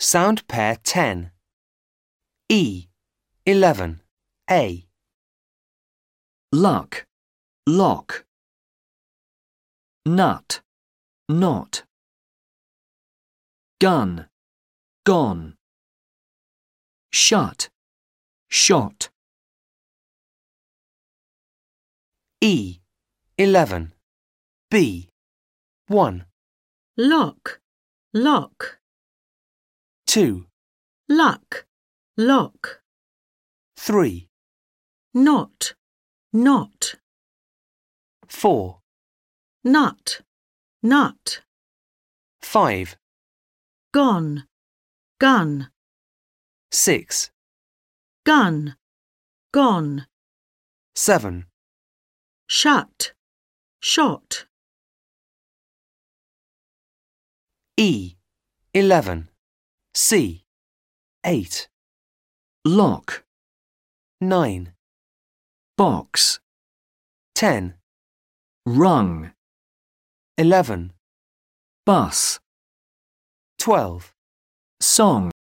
Sound pair 10. E. 11. A. luck, lock. Nut, not. Gun, gone. Shut, shot. E. 11. B. 1. lock, lock, 2. luck, lock, 3. not, not, 4. nut, nut, 5. gone, gun, 6. gun, gone, 7. shut, shot, E. 11. C. 8. Lock, 9. box. 10. Rung, 11. bus. 12. Song.